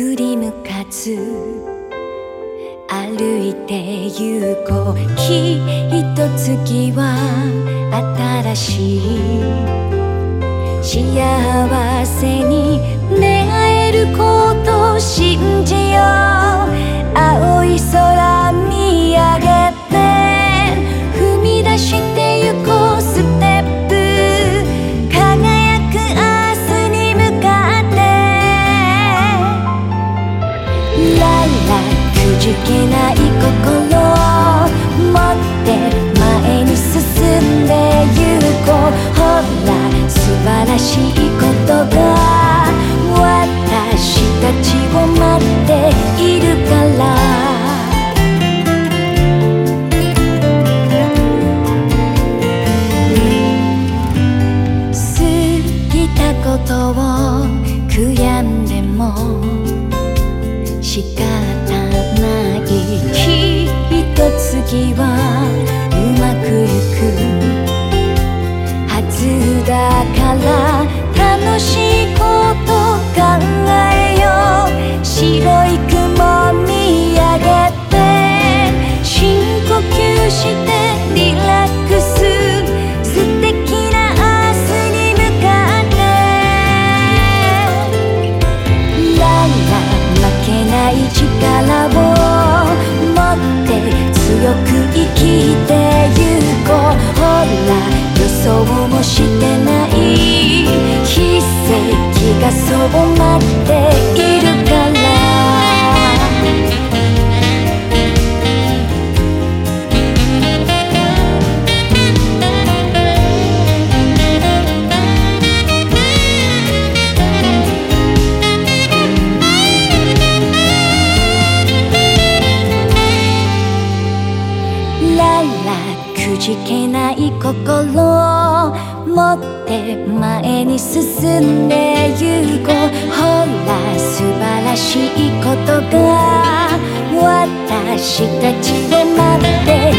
振り向かず歩いて行こう。きっと月は新しい幸せに出会えることを信じよう。けない心を持って前に進んでゆこう。ほら素晴らしいことが私たちを待っているから。過ぎたことを悔やんでも仕方してない。奇跡がそうじけない心を持って前に進んでゆこうほら素晴らしいことが私たちを待って